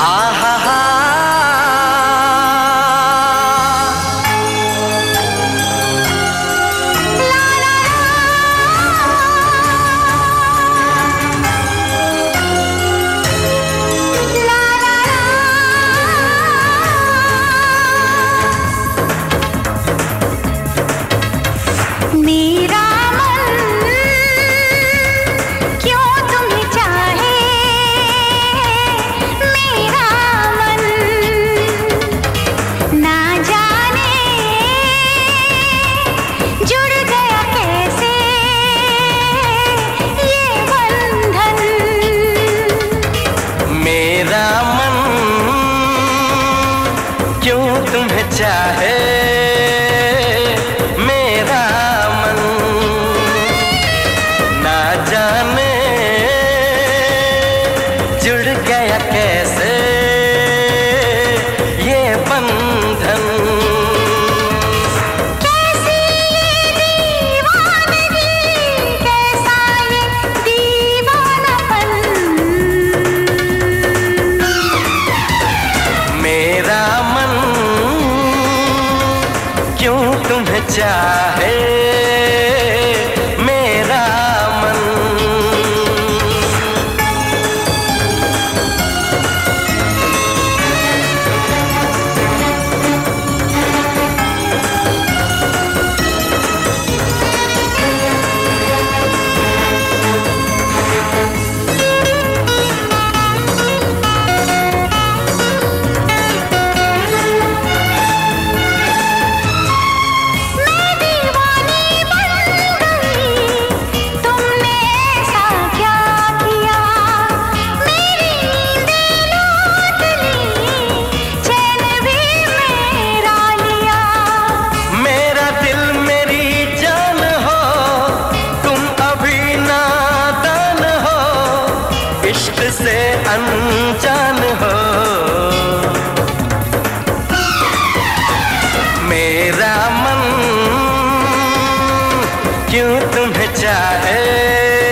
आहा तुम्हें चाहे मेरा मन। ना जान क्यों तुम्हें चाहे? क्यों तुम्हें चाहे?